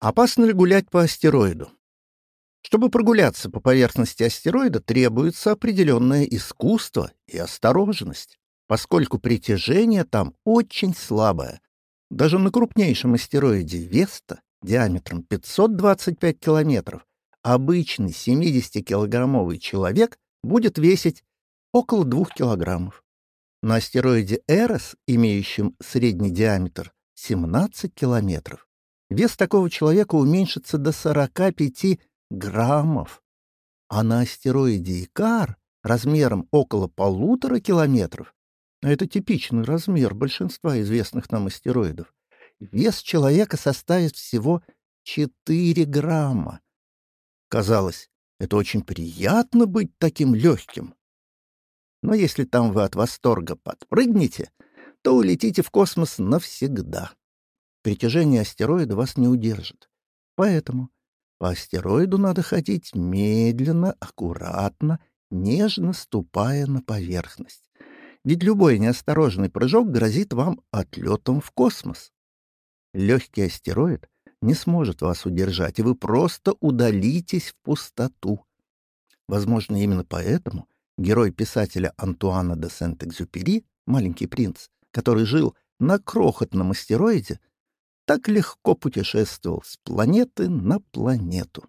Опасно ли гулять по астероиду? Чтобы прогуляться по поверхности астероида, требуется определенное искусство и осторожность, поскольку притяжение там очень слабое. Даже на крупнейшем астероиде Веста диаметром 525 километров обычный 70-килограммовый человек будет весить около 2 килограммов. На астероиде Эрос, имеющем средний диаметр 17 километров, вес такого человека уменьшится до 45 граммов. А на астероиде Икар размером около полутора километров, а это типичный размер большинства известных нам астероидов, вес человека составит всего 4 грамма. Казалось, это очень приятно быть таким легким. Но если там вы от восторга подпрыгнете, то улетите в космос навсегда. Притяжение астероида вас не удержит. Поэтому по астероиду надо ходить медленно, аккуратно, нежно ступая на поверхность. Ведь любой неосторожный прыжок грозит вам отлетом в космос. Легкий астероид не сможет вас удержать, и вы просто удалитесь в пустоту. Возможно, именно поэтому герой писателя Антуана де Сент-Экзюпери, маленький принц, который жил на крохотном астероиде, так легко путешествовал с планеты на планету.